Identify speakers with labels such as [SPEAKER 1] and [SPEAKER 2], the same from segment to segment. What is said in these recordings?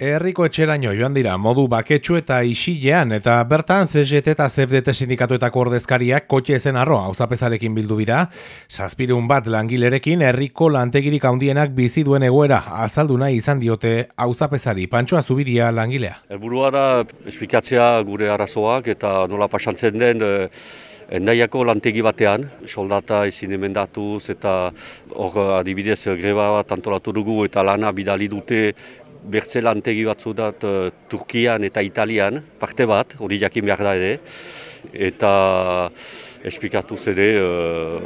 [SPEAKER 1] Herriko etxeraino joan dira modu baketsu eta isilean eta bertan CGT eta ZFDT sindikatuetako ordezkariak kotxe ezen arro auzapezarekin bildu dira. Zazpirun bat langilerekin herriko lantegirik handienak bizi duen egoera azaldu nahi izan diote auzapezari. Pantsoa zubiria langilea.
[SPEAKER 2] Elburua da esplikatzea gure arazoak eta nola pasantzen den eh, Endaiako lantegi batean, soldata ezin emendatuz eta hor adibidez greba bat antolatu dugu eta lana bidali dute bertze lantegi batzu dat uh, Turkian eta Italian, parte bat, hori jakin behar da ere, eta esplikatu zede uh,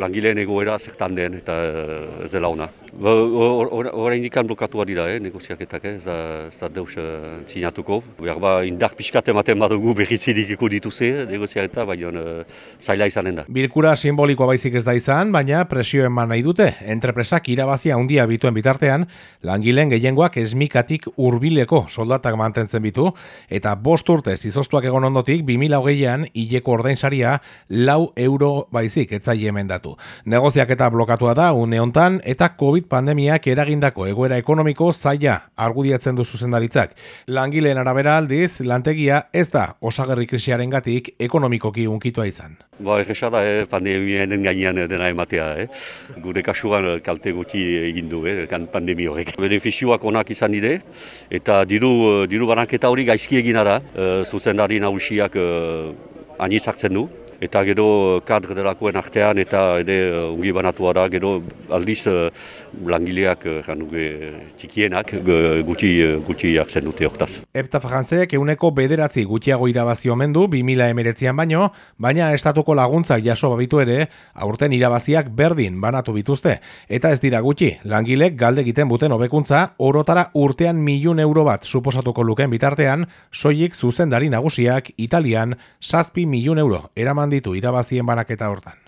[SPEAKER 2] langileen egoera zertan den eta uh, ez dela ona. Ba, hora indikan blokatu dira, eh, negoziaketak, eh, ez da deus uh, zinatuko. Behar ba, indar pixkat ematen badugu berrizidik iko dituze, negoziaketa, baina uh, zaila izanen da.
[SPEAKER 1] Bilkura simbolikoa baizik ez da izan, baina presio eman nahi dute. Entrepresak irabazia handia bituen bitartean, langileen gehiengoak esmikatik hurbileko soldatak mantentzen bitu, eta bost urte zizoztuak egon ondotik, 2008an, hileko ordainsaria lau euro baizik etzai emendatu. Negoziak eta blokatua da une hontan eta Covid pandemiak eragindako egoera ekonomiko zaila argudiatzen du zuzendaritzak. Langileen arabera aldiz, lantegia ez da osagerri krisiaren gatik ekonomikoki unkitua izan.
[SPEAKER 2] Ba, egesa da, eh, pandemiaren gainean dena ematea. Eh. Gure kasuan kalte gutxi egin du, eh, pandemi horrek. Benefizioak onak izan dide, eta diru, diru banaketa hori gaizki egina da, eh, zuzendari nahusiak eh, anizaktzen du eta gero kadre delakoen artean eta ere ungi banatua da gero aldiz uh, langileak uh, txikienak gutxi, gutxi hartzen dute hortaz.
[SPEAKER 1] Epta Frantzeek euneko bederatzi gutxiago irabazi omen du 2000 emeretzian baino, baina estatuko laguntza jaso babitu ere, aurten irabaziak berdin banatu bituzte. Eta ez dira gutxi, langilek galde egiten buten hobekuntza orotara urtean milun euro bat suposatuko luken bitartean, soilik zuzendari nagusiak Italian sazpi milun euro eraman handitu irabazi enbanaketa horretan.